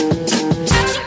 Touch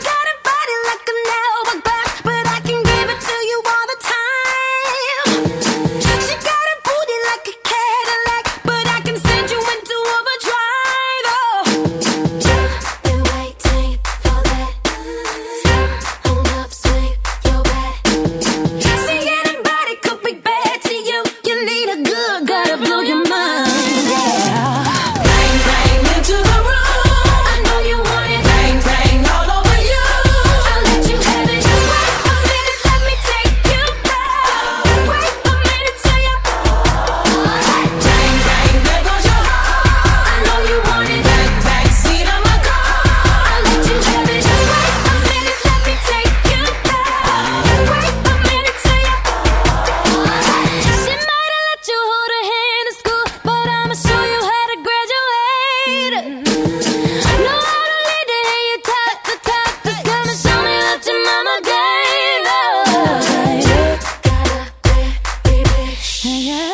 Yeah.